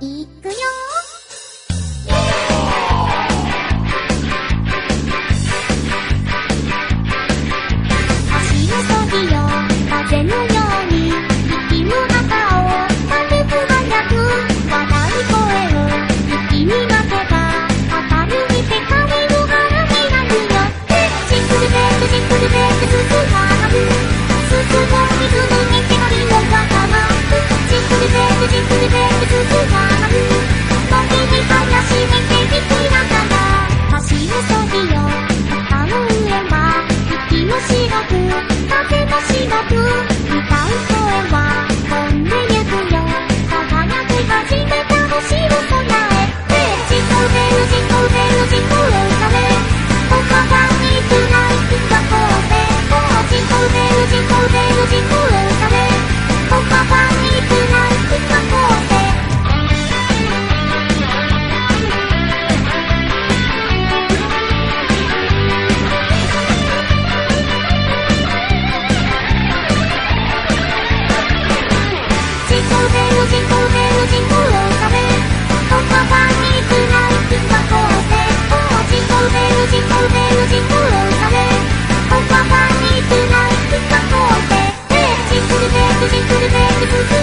I クリスマス Thank you.